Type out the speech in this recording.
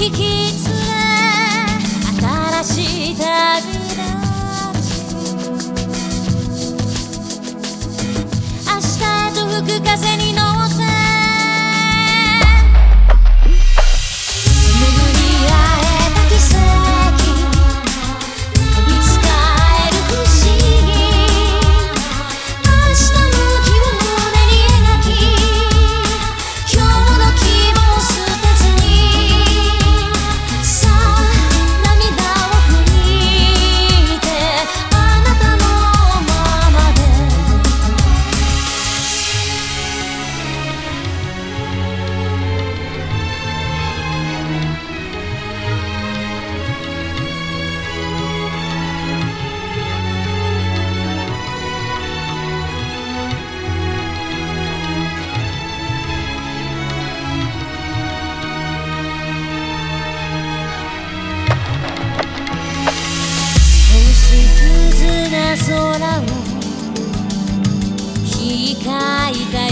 引き連れ新しい旅立ち明日へと吹く風に乗って空を光た